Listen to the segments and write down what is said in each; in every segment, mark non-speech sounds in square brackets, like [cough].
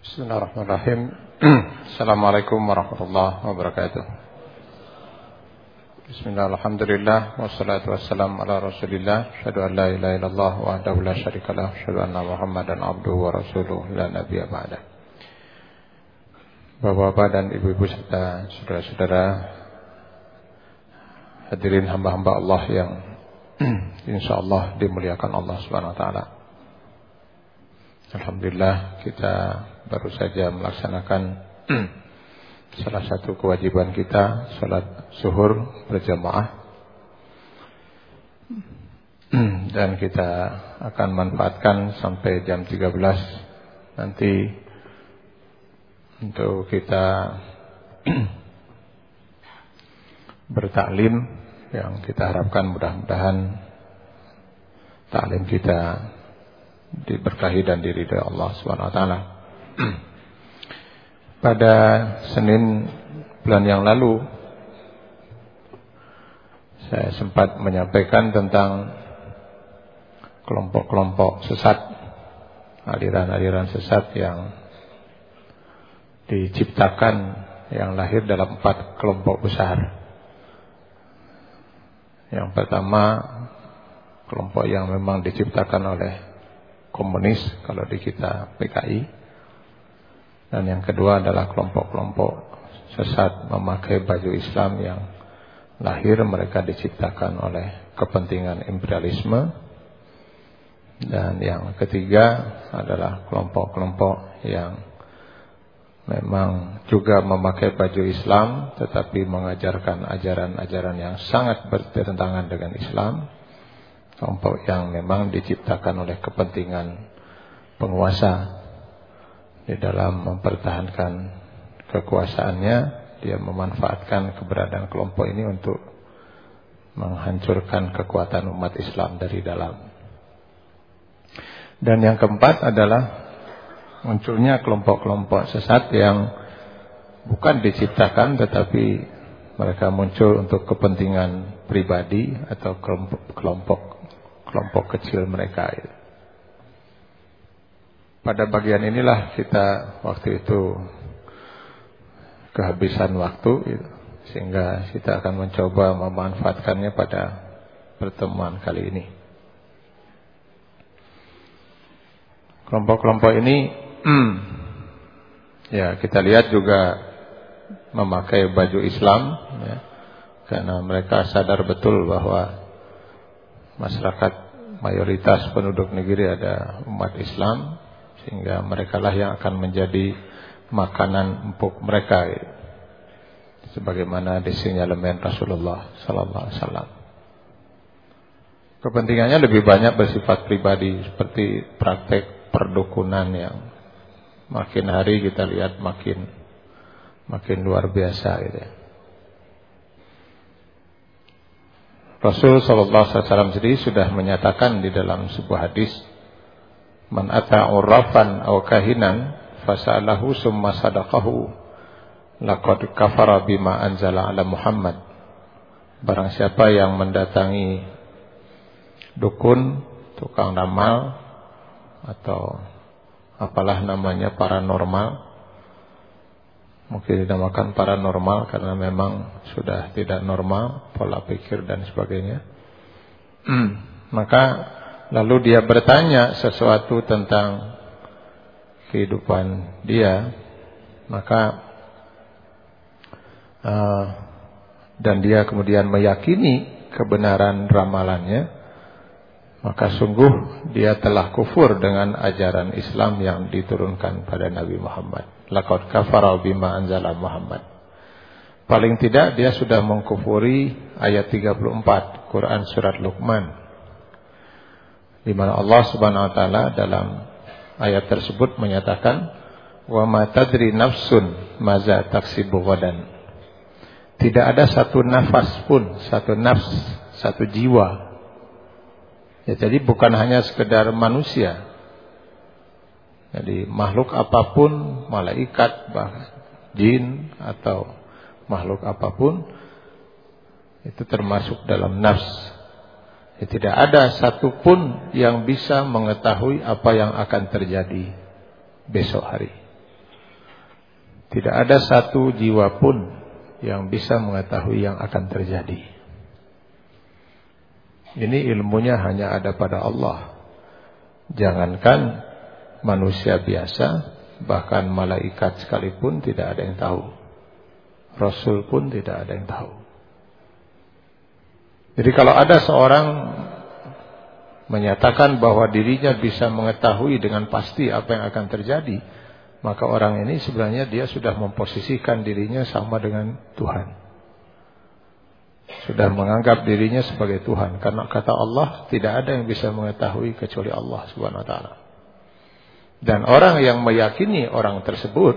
Bismillahirrahmanirrahim. [clears throat] Assalamualaikum warahmatullahi wabarakatuh. Bismillah, alhamdulillah, wassalatu wassalamu ala rasulillah. Asyadu an la ilaha illallah wa ahdahu la syarikalah Asyadu anna muhammadan abduhu wa rasuluh la nabiya ba'da. Bapak-bapak dan ibu-ibu serta saudara-saudara Hadirin hamba-hamba Allah yang [clears throat] InsyaAllah dimuliakan Allah subhanahu wa ta'ala. Alhamdulillah kita baru saja melaksanakan [clears throat] salah satu kewajiban kita salat zuhur berjamaah [clears throat] dan kita akan manfaatkan sampai jam 13 nanti untuk kita [clears throat] bertaklim yang kita harapkan mudah-mudahan taklim kita diberkahi dan diridhai Allah Subhanahu wa taala. [clears throat] Pada Senin bulan yang lalu saya sempat menyampaikan tentang kelompok-kelompok sesat, aliran-aliran sesat yang diciptakan yang lahir dalam empat kelompok besar. Yang pertama kelompok yang memang diciptakan oleh komunis kalau di kita PKI dan yang kedua adalah kelompok-kelompok sesat memakai baju Islam yang lahir mereka diciptakan oleh kepentingan imperialisme. Dan yang ketiga adalah kelompok-kelompok yang memang juga memakai baju Islam tetapi mengajarkan ajaran-ajaran yang sangat bertentangan dengan Islam. Kelompok yang memang diciptakan oleh kepentingan penguasa di dalam mempertahankan kekuasaannya dia memanfaatkan keberadaan kelompok ini untuk menghancurkan kekuatan umat Islam dari dalam. Dan yang keempat adalah munculnya kelompok-kelompok sesat yang bukan diciptakan tetapi mereka muncul untuk kepentingan pribadi atau kelompok kelompok kecil mereka itu. Pada bagian inilah kita waktu itu kehabisan waktu gitu. sehingga kita akan mencoba memanfaatkannya pada pertemuan kali ini. Kelompok-kelompok ini [clears throat] ya kita lihat juga memakai baju Islam ya, karena mereka sadar betul bahwa masyarakat mayoritas penduduk negeri ada umat Islam sehingga mereka lah yang akan menjadi makanan empuk mereka sebagaimana disinyalemen Rasulullah sallallahu alaihi wasallam. Kepentingannya lebih banyak bersifat pribadi seperti praktek perdukunan yang makin hari kita lihat makin makin luar biasa gitu ya. Rasul sallallahu alaihi wasallam sendiri sudah menyatakan di dalam sebuah hadis Man ata urrafan aw kahinan fasalahu summa sadaqahu laqad kafara bima anzala ala Muhammad. Barang siapa yang mendatangi dukun, tukang ramal atau apalah namanya paranormal mungkin dinamakan paranormal karena memang sudah tidak normal pola pikir dan sebagainya [clears throat] maka lalu dia bertanya sesuatu tentang kehidupan dia, maka uh, dan dia kemudian meyakini kebenaran ramalannya, maka sungguh dia telah kufur dengan ajaran Islam yang diturunkan pada Nabi Muhammad. Laqad kafara bima anzala Muhammad. Paling tidak dia sudah mengkufuri ayat 34 Quran surat Luqman di mana Allah Subhanahu wa taala dalam ayat tersebut menyatakan wa ma tadri nafsun maza taksibu. Tidak ada satu nafas pun, satu nafs, satu jiwa. Ya, jadi bukan hanya sekedar manusia. Jadi makhluk apa pun, malaikat, bahkan jin atau makhluk apa pun itu termasuk dalam nafs Ya, tidak ada satupun yang bisa mengetahui apa yang akan terjadi besok hari. Tidak ada satu jiwa pun yang bisa mengetahui yang akan terjadi. Ini ilmunya hanya ada pada Allah. Jangankan manusia biasa, bahkan malaikat sekalipun tidak ada yang tahu. Rasul pun tidak ada yang tahu. Jadi kalau ada seorang menyatakan bahwa dirinya bisa mengetahui dengan pasti apa yang akan terjadi, maka orang ini sebenarnya dia sudah memposisikan dirinya sama dengan Tuhan. Sudah menganggap dirinya sebagai Tuhan karena kata Allah tidak ada yang bisa mengetahui kecuali Allah Subhanahu wa. Dan orang yang meyakini orang tersebut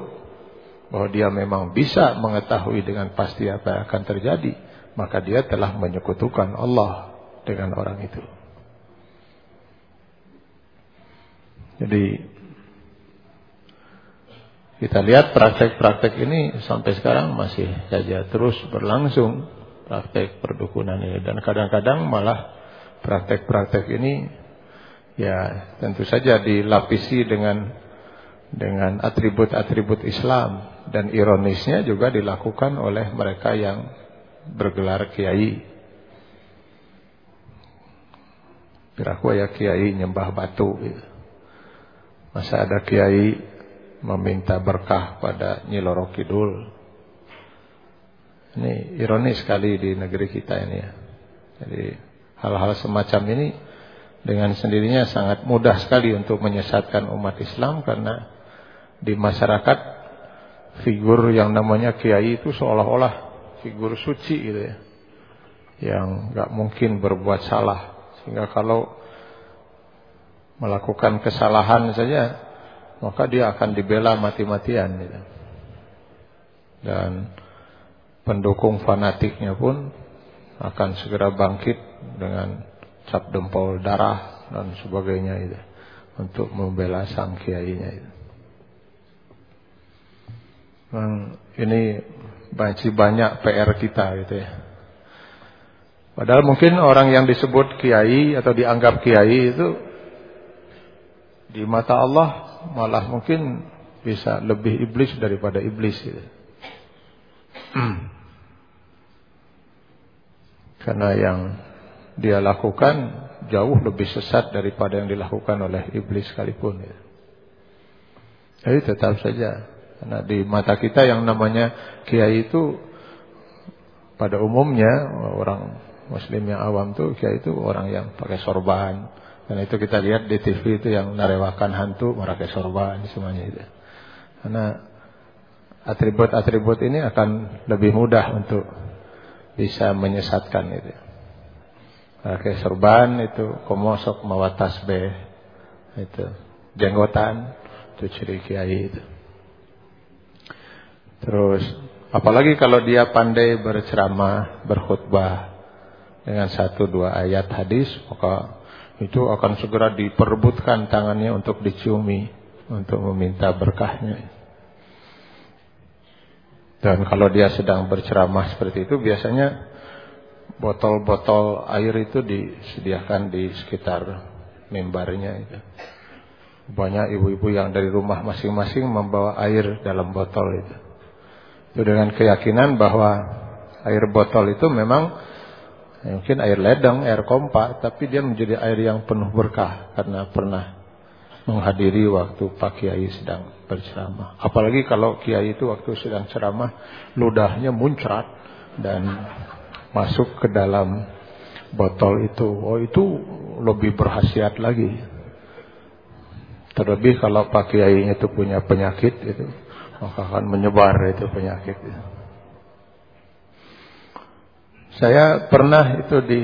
bahwa dia memang bisa mengetahui dengan pasti apa yang akan terjadi, maka dia telah menyekutukan Allah dengan orang itu. Jadi kita lihat praktek-praktek ini sampai sekarang masih saja terus berlangsung praktek perdukunan ini dan kadang-kadang malah praktek-praktek ini ya tentu saja dilapisi dengan dengan atribut-atribut Islam dan ironisnya juga dilakukan oleh mereka yang bergelar kiai. Kira-kira ya kiai nyembah batu. Masa ada kiai meminta berkah pada Nyi Kidul. Ini ironis sekali di negeri kita ini ya. Jadi hal-hal semacam ini dengan sendirinya sangat mudah sekali untuk menyesatkan umat Islam karena di masyarakat figur yang namanya kiai itu seolah-olah figur suci gitu ya. Yang nggak mungkin berbuat salah. Sehingga kalau melakukan kesalahan saja maka dia akan dibela mati-matian gitu. Dan pendukung fanatiknya pun akan segera bangkit dengan cap dempol darah dan sebagainya itu untuk membela sang kiainya itu. Memang ini masih banyak PR kita gitu ya. Padahal mungkin orang yang disebut kiai atau dianggap kiai itu di mata Allah malah mungkin bisa lebih iblis daripada iblis gitu. [clears throat] Karena yang dia lakukan jauh lebih sesat daripada yang dilakukan oleh iblis sekalipun. Gitu. Jadi tetap saja karena di mata kita yang namanya kiai itu pada umumnya orang muslim yang awam tuh kiai itu orang yang pakai sorban, dan itu kita lihat di TV itu yang narewakan hantu merakai sorban semuanya itu. Karena atribut-atribut ini akan lebih mudah untuk bisa menyesatkan itu. Pakai sorban itu komosok mawa tasbih itu jenggotan itu ciri kiai itu. Terus apalagi kalau dia pandai berceramah, berkhutbah dengan satu dua ayat hadis, maka itu akan segera diperebutkan tangannya untuk diciumi untuk meminta berkahnya. Dan kalau dia sedang berceramah seperti itu biasanya botol-botol air itu disediakan di sekitar mimbarnya itu. Banyak ibu-ibu yang dari rumah masing-masing membawa air dalam botol itu. Itu dengan keyakinan bahwa air botol itu memang Ya, mungkin air ledeng, air kompak, tapi dia menjadi air yang penuh berkah karena pernah menghadiri waktu Pak Kiai sedang berceramah. Apalagi kalau Kiai itu waktu sedang ceramah ludahnya muncrat dan masuk ke dalam botol itu. Oh itu lebih berhasiat lagi. Terlebih kalau Pak Kiai itu punya penyakit itu, maka akan menyebar itu penyakit. Saya pernah itu di,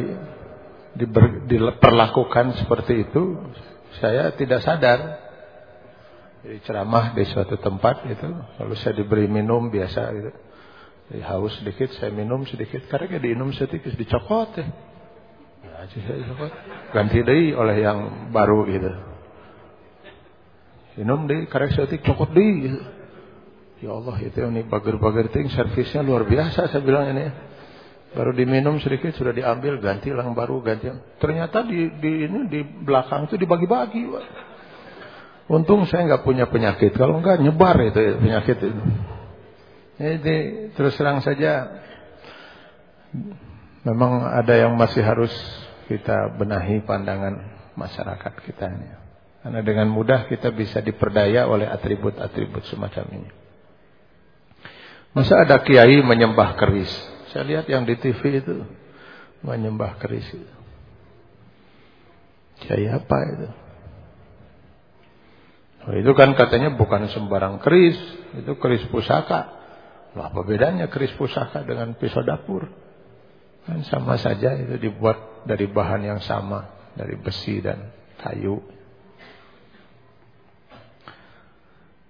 di diperlakukan seperti itu, saya tidak sadar. Jadi ceramah di suatu tempat itu, lalu saya diberi minum biasa gitu. Jadi haus sedikit, saya minum sedikit. Karena diminum sedikit, dicokot ya. Ya. Ganti deh oleh yang baru gitu. Minum deh, karena sedikit cokot deh. Gitu. Ya Allah, itu ini bager-bager ting servisnya luar biasa saya bilang ini. Baru diminum sedikit sudah diambil ganti lang baru ganti. Ternyata di, di ini di belakang itu dibagi-bagi. Untung saya nggak punya penyakit. Kalau nggak nyebar itu ya, penyakit itu. Jadi terus terang saja memang ada yang masih harus kita benahi pandangan masyarakat kita ini. Karena dengan mudah kita bisa diperdaya oleh atribut-atribut semacam ini. Masa ada kiai menyembah keris? Saya lihat yang di TV itu menyembah keris itu. Kiai apa itu? Oh, itu kan katanya bukan sembarang keris, itu keris pusaka. Loh, apa bedanya keris pusaka dengan pisau dapur? Kan sama saja itu dibuat dari bahan yang sama dari besi dan kayu.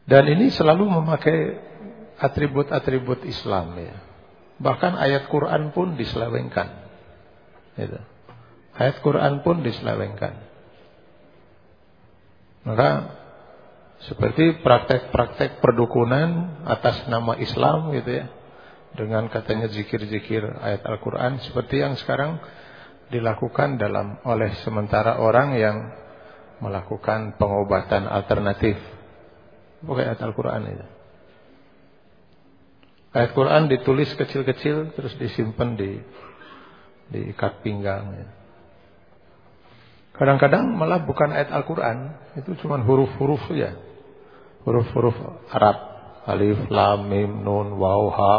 Dan ini selalu memakai atribut-atribut Islam ya. Bahkan ayat Quran pun diselewengkan. Gitu. Ayat Quran pun diselewengkan. Maka seperti praktek-praktek perdukunan atas nama Islam gitu ya. Dengan katanya zikir-zikir ayat Al-Quran. Seperti yang sekarang dilakukan dalam oleh sementara orang yang melakukan pengobatan alternatif. Bukan ayat Al-Quran itu. Ayat Quran ditulis kecil-kecil terus disimpan di di ikat pinggang. Ya. Kadang-kadang malah bukan ayat Al-Quran, itu cuma huruf-huruf ya. Huruf-huruf Arab. Alif, Lam, Mim, Nun, Waw, Ha.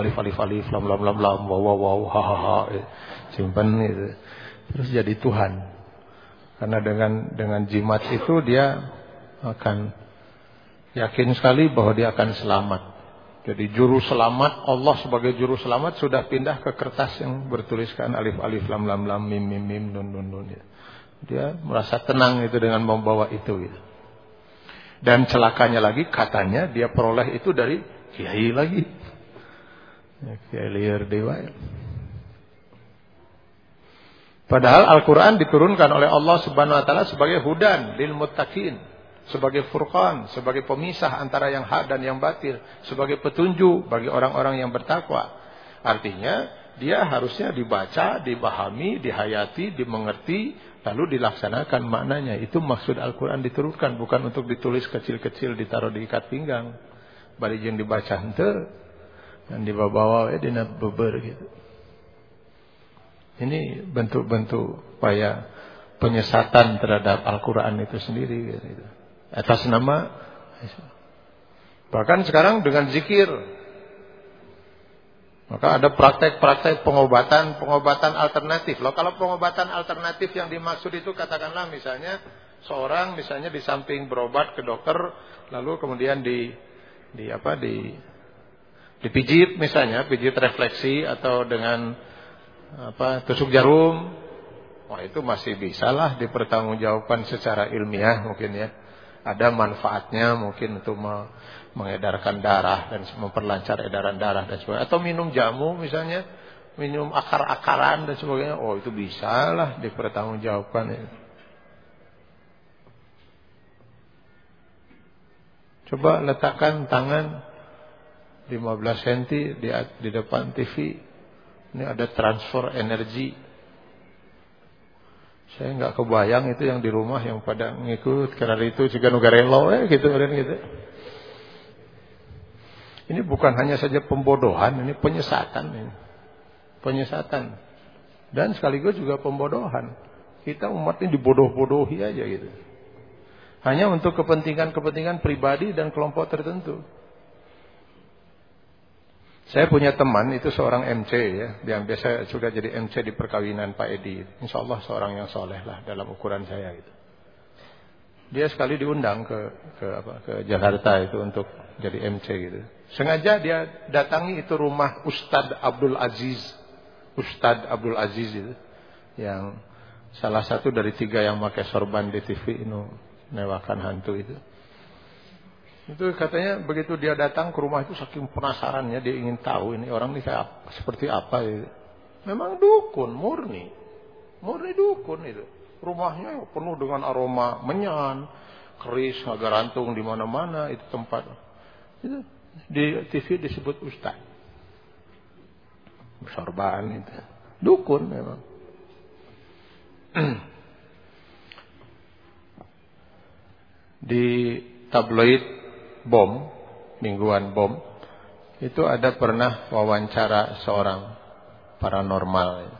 Alif, Alif, Alif, Lam, Lam, Lam, Lam, Waw, Waw, Waw, Ha, Ha, Ha. Ya simpan itu. Terus jadi Tuhan. Karena dengan dengan jimat itu dia akan yakin sekali bahwa dia akan selamat. Jadi juru selamat Allah sebagai juru selamat sudah pindah ke kertas yang bertuliskan alif alif lam lam lam mim mim mim nun nun nun. Ya. Dia merasa tenang itu dengan membawa itu. Ya. Dan celakanya lagi katanya dia peroleh itu dari kiai lagi. Ya, kiai liar dewa. Ya. Padahal Al-Quran diturunkan oleh Allah Subhanahu Wa Taala sebagai hudan lil muttaqin, sebagai furqan, sebagai pemisah antara yang hak dan yang batil, sebagai petunjuk bagi orang-orang yang bertakwa. Artinya dia harusnya dibaca, dipahami, dihayati, dimengerti, lalu dilaksanakan maknanya. Itu maksud Al-Quran diturunkan, bukan untuk ditulis kecil-kecil ditaruh di ikat pinggang. Bari yang dibaca ente dan dibawa-bawa ya dina beber gitu. Ini bentuk-bentuk upaya penyesatan terhadap Al-Quran itu sendiri. Gitu. Atas nama. Bahkan sekarang dengan zikir. Maka ada praktek-praktek pengobatan, pengobatan alternatif. Loh, kalau pengobatan alternatif yang dimaksud itu katakanlah misalnya seorang misalnya di samping berobat ke dokter, lalu kemudian di di apa di dipijit misalnya, pijit refleksi atau dengan apa tusuk jarum wah itu masih bisa lah dipertanggungjawabkan secara ilmiah mungkin ya ada manfaatnya mungkin untuk mengedarkan darah dan memperlancar edaran darah dan sebagainya. Atau minum jamu misalnya minum akar-akaran dan sebagainya. Oh itu bisa lah dipertanggungjawabkan. Coba letakkan tangan 15 cm di depan TV ini ada transfer energi. Saya nggak kebayang itu yang di rumah yang pada ngikut karena itu juga nugarelo ya gitu kan gitu. Ini bukan hanya saja pembodohan, ini penyesatan ini. Penyesatan. Dan sekaligus juga pembodohan. Kita umat ini dibodoh-bodohi aja gitu. Hanya untuk kepentingan-kepentingan pribadi dan kelompok tertentu. Saya punya teman itu seorang MC ya, yang biasa juga jadi MC di perkawinan Pak Edi. Insya Allah seorang yang soleh lah dalam ukuran saya itu. Dia sekali diundang ke ke apa ke Jakarta itu untuk jadi MC gitu. Sengaja dia datangi itu rumah Ustadz Abdul Aziz, Ustadz Abdul Aziz itu, yang salah satu dari tiga yang pakai sorban di TV itu newakan hantu itu. Itu katanya begitu dia datang ke rumah itu saking penasarannya dia ingin tahu ini orang ini kayak seperti apa ya. Memang dukun murni. Murni dukun itu. Rumahnya penuh dengan aroma menyan, keris, ngagantung di mana-mana itu tempat. Itu di TV disebut ustaz. Sorban itu. Dukun memang. [clears throat] di tabloid bom, mingguan bom, Itu ada pernah wawancara seorang paranormal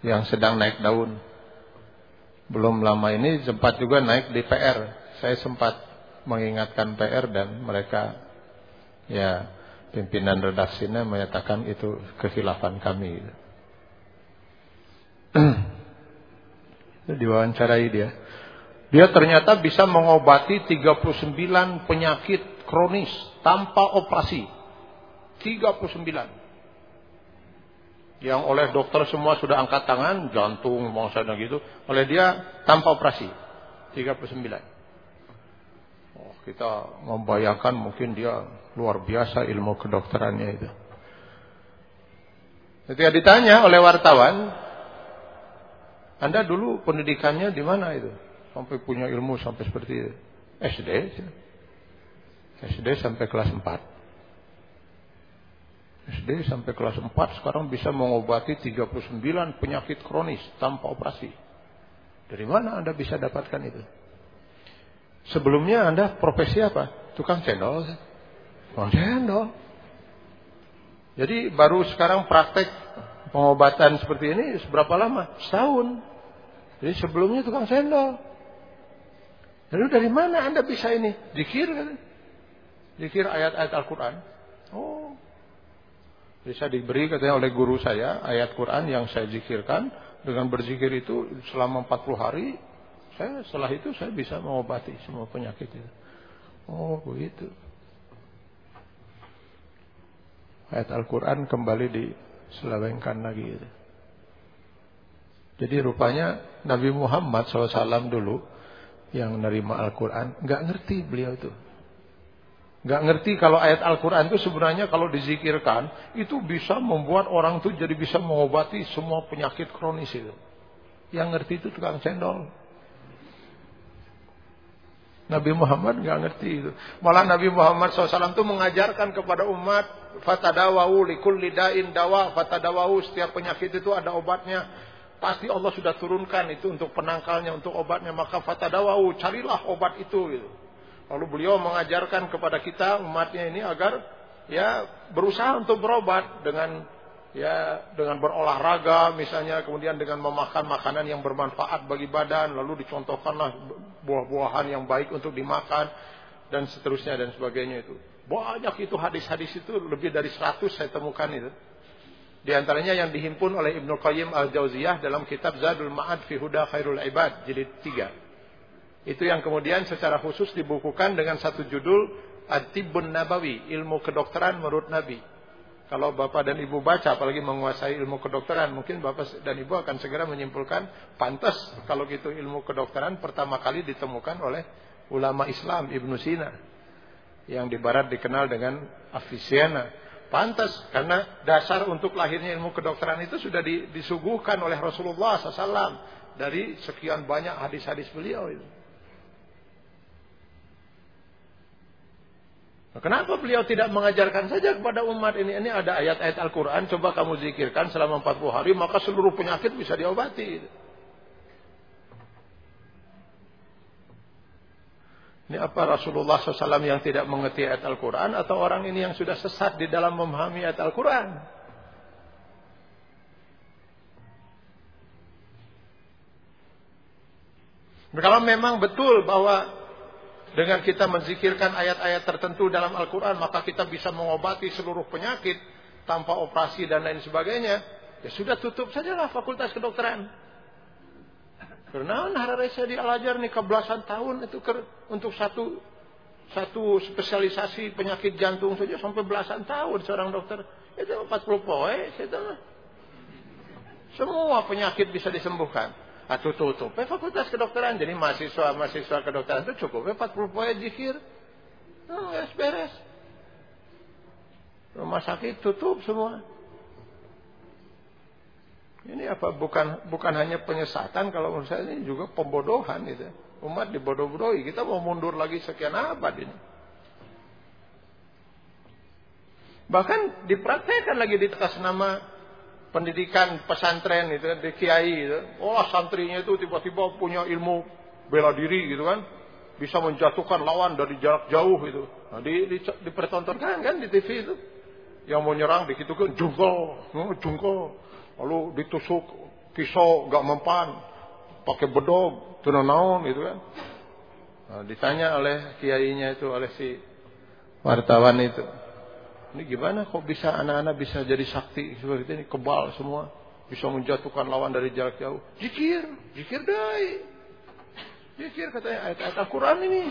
yang sedang naik daun. Belum lama ini sempat juga naik di PR. Saya sempat mengingatkan PR dan mereka ya pimpinan redaksinya menyatakan itu kehilafan kami. [clears throat] Diwawancarai dia. Dia ternyata bisa mengobati 39 penyakit kronis tanpa operasi. 39. Yang oleh dokter semua sudah angkat tangan, jantung, maksudnya gitu. Oleh dia tanpa operasi. 39. Oh, kita membayangkan mungkin dia luar biasa ilmu kedokterannya itu. Ketika ditanya oleh wartawan, Anda dulu pendidikannya di mana itu? Sampai punya ilmu sampai seperti. SD. SD sampai kelas 4. SD sampai kelas 4 sekarang bisa mengobati 39 penyakit kronis tanpa operasi. Dari mana Anda bisa dapatkan itu? Sebelumnya Anda profesi apa? Tukang cendol. Tukang cendol. Jadi baru sekarang praktek pengobatan seperti ini seberapa lama? Setahun. Jadi sebelumnya tukang cendol. Lalu dari mana Anda bisa ini? Zikir kan? Zikir ayat-ayat Al-Quran. Oh. Bisa diberi katanya oleh guru saya ayat Quran yang saya zikirkan. Dengan berzikir itu selama 40 hari. Saya setelah itu saya bisa mengobati semua penyakit itu. Oh begitu. Ayat Al-Quran kembali diselewengkan lagi. Jadi rupanya Nabi Muhammad SAW dulu yang menerima Al-Quran nggak ngerti beliau itu. Nggak ngerti kalau ayat Al-Quran itu sebenarnya kalau dizikirkan itu bisa membuat orang itu jadi bisa mengobati semua penyakit kronis itu. Yang ngerti itu tukang cendol. Nabi Muhammad nggak ngerti itu. Malah Nabi Muhammad SAW itu mengajarkan kepada umat fatadawau likul lidain dawa fatadawau setiap penyakit itu ada obatnya. Pasti Allah sudah turunkan itu untuk penangkalnya, untuk obatnya. Maka fatadawau, carilah obat itu. Gitu. Lalu beliau mengajarkan kepada kita umatnya ini agar ya berusaha untuk berobat dengan ya dengan berolahraga misalnya kemudian dengan memakan makanan yang bermanfaat bagi badan lalu dicontohkanlah buah-buahan yang baik untuk dimakan dan seterusnya dan sebagainya itu banyak itu hadis-hadis itu lebih dari 100 saya temukan itu di antaranya yang dihimpun oleh Ibnu Qayyim Al-Jauziyah dalam kitab Zadul Ma'ad fi Huda Khairul Ibad jilid 3. Itu yang kemudian secara khusus dibukukan dengan satu judul At-Tibbun Nabawi, ilmu kedokteran menurut Nabi. Kalau Bapak dan Ibu baca apalagi menguasai ilmu kedokteran, mungkin Bapak dan Ibu akan segera menyimpulkan pantas kalau gitu ilmu kedokteran pertama kali ditemukan oleh ulama Islam Ibnu Sina yang di barat dikenal dengan Avicenna Pantas karena dasar untuk lahirnya ilmu kedokteran itu sudah disuguhkan oleh Rasulullah SAW dari sekian banyak hadis-hadis beliau itu. Nah, kenapa beliau tidak mengajarkan saja kepada umat ini? Ini ada ayat-ayat Al-Quran, coba kamu zikirkan selama 40 hari, maka seluruh penyakit bisa diobati. Ini apa Rasulullah SAW yang tidak mengerti ayat Al-Quran atau orang ini yang sudah sesat di dalam memahami ayat Al-Quran? Kalau memang betul bahwa dengan kita menzikirkan ayat-ayat tertentu dalam Al-Quran maka kita bisa mengobati seluruh penyakit tanpa operasi dan lain sebagainya, ya sudah tutup sajalah fakultas kedokteran. Karena harare saya di Al-Ajar nih kebelasan tahun itu ke, untuk satu satu spesialisasi penyakit jantung saja sampai belasan tahun seorang dokter. Itu 40 poe, itu Semua penyakit bisa disembuhkan. Atau ah, tutup. Fakultas kedokteran. Jadi mahasiswa-mahasiswa kedokteran itu cukup. Eh, 40 poe. Nah, beres, beres. Rumah sakit tutup semua. Ini apa bukan bukan hanya penyesatan kalau menurut saya ini juga pembodohan itu. Umat dibodoh-bodohi. Kita mau mundur lagi sekian abad ini. Bahkan dipraktekkan lagi di atas nama pendidikan pesantren itu di kiai itu. Oh, santrinya itu tiba-tiba punya ilmu bela diri gitu kan. bisa menjatuhkan lawan dari jarak jauh itu. Nah, di, di, dipertontonkan kan di TV itu. Yang mau nyerang dikitukan jungkol, oh, jungkol. Lalu ditusuk pisau gak mempan, pakai bedog, tuna naon gitu kan. Nah, ditanya oleh kiainya itu oleh si wartawan itu. Ini gimana kok bisa anak-anak bisa jadi sakti seperti ini kebal semua, bisa menjatuhkan lawan dari jarak jauh. Jikir, jikir dai. Zikir katanya ayat-ayat Al-Quran ini.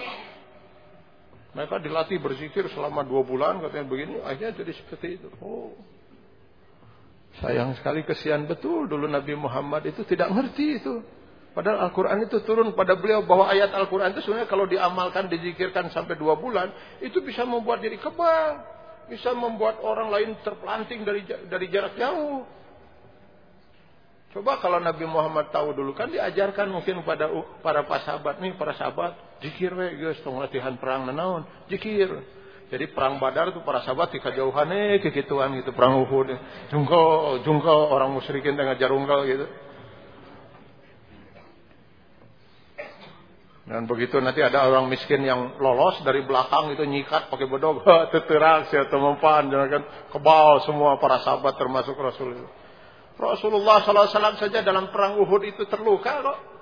Mereka dilatih berzikir selama dua bulan katanya begini. Akhirnya jadi seperti itu. Oh. Sayang sekali kesian betul dulu Nabi Muhammad itu tidak ngerti itu. Padahal Al-Quran itu turun pada beliau bahwa ayat Al-Quran itu sebenarnya kalau diamalkan, dizikirkan sampai dua bulan, itu bisa membuat diri kebal. Bisa membuat orang lain terpelanting dari dari jarak jauh. Coba kalau Nabi Muhammad tahu dulu kan diajarkan mungkin pada para sahabat nih para sahabat jikir we guys tong latihan perang nanaon jikir. Jadi perang Badar itu para sahabat di kejauhan eh kekituan gitu perang Uhud jungko jungko orang musyrikin dengan jarungkal gitu. Dan begitu nanti ada orang miskin yang lolos dari belakang itu nyikat pakai bedog, [laughs] teterak, saya temempan, jangan kan kebal semua para sahabat termasuk Rasul itu. Rasulullah SAW saja dalam perang Uhud itu terluka kok.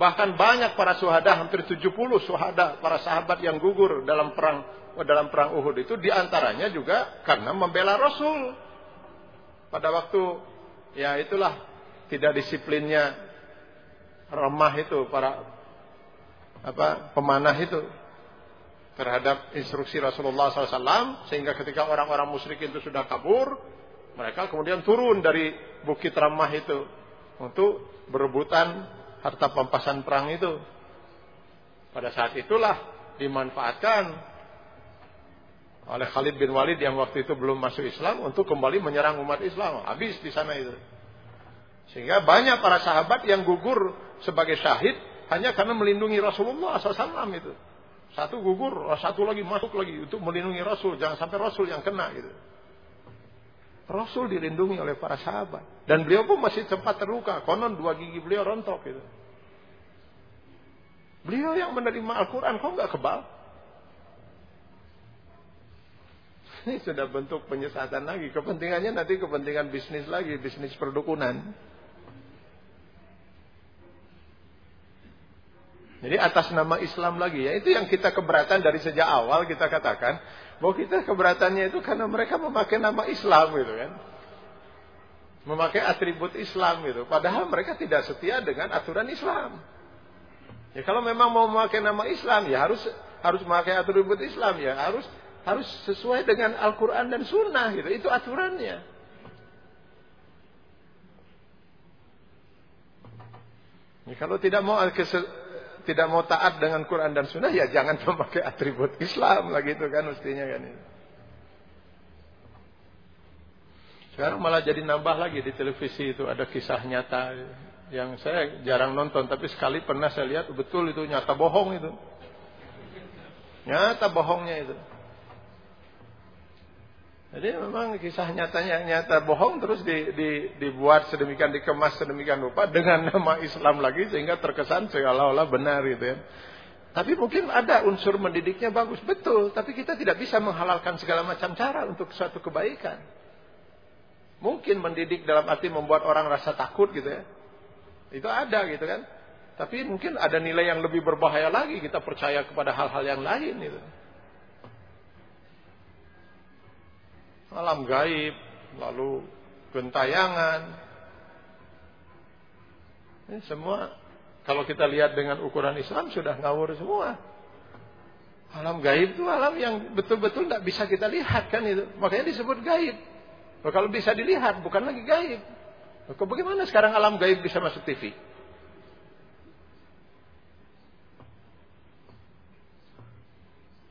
Bahkan banyak para suhada, hampir 70 suhada, para sahabat yang gugur dalam perang dalam perang Uhud itu di antaranya juga karena membela Rasul. Pada waktu ya itulah tidak disiplinnya remah itu para apa pemanah itu terhadap instruksi Rasulullah SAW sehingga ketika orang-orang musyrik itu sudah kabur mereka kemudian turun dari bukit ramah itu untuk berebutan harta pampasan perang itu. Pada saat itulah dimanfaatkan oleh Khalid bin Walid yang waktu itu belum masuk Islam untuk kembali menyerang umat Islam. Habis di sana itu. Sehingga banyak para sahabat yang gugur sebagai syahid hanya karena melindungi Rasulullah SAW itu. Satu gugur, satu lagi masuk lagi untuk melindungi Rasul. Jangan sampai Rasul yang kena gitu. Rasul dilindungi oleh para sahabat. Dan beliau pun masih sempat terluka. Konon dua gigi beliau rontok gitu. Beliau yang menerima Al-Quran kok nggak kebal? [laughs] Ini sudah bentuk penyesatan lagi. Kepentingannya nanti kepentingan bisnis lagi, bisnis perdukunan. Jadi atas nama Islam lagi ya. Itu yang kita keberatan dari sejak awal kita katakan bahwa kita keberatannya itu karena mereka memakai nama Islam gitu kan. Memakai atribut Islam gitu. Padahal mereka tidak setia dengan aturan Islam. Ya kalau memang mau memakai nama Islam ya harus harus memakai atribut Islam ya harus harus sesuai dengan Al-Quran dan Sunnah gitu. Itu aturannya. Ya, kalau tidak mau tidak mau taat dengan Quran dan Sunnah, ya jangan [laughs] memakai atribut Islam lah gitu kan mestinya kan. Sekarang malah jadi nambah lagi di televisi itu ada kisah nyata yang saya jarang nonton tapi sekali pernah saya lihat betul itu nyata bohong itu. Nyata bohongnya itu. Jadi memang kisah nyatanya nyata bohong terus di, di, dibuat sedemikian dikemas sedemikian rupa dengan nama Islam lagi sehingga terkesan seolah-olah benar gitu ya. Tapi mungkin ada unsur mendidiknya bagus betul, tapi kita tidak bisa menghalalkan segala macam cara untuk suatu kebaikan. Mungkin mendidik dalam arti membuat orang rasa takut gitu ya. Itu ada gitu kan. Tapi mungkin ada nilai yang lebih berbahaya lagi kita percaya kepada hal-hal yang lain gitu. Alam gaib, lalu gentayangan. Ini semua kalau kita lihat dengan ukuran Islam sudah ngawur semua. Alam gaib itu alam yang betul-betul tidak bisa kita lihat kan itu. Makanya disebut gaib. kalau bisa dilihat bukan lagi gaib. Bagaimana sekarang alam gaib bisa masuk TV?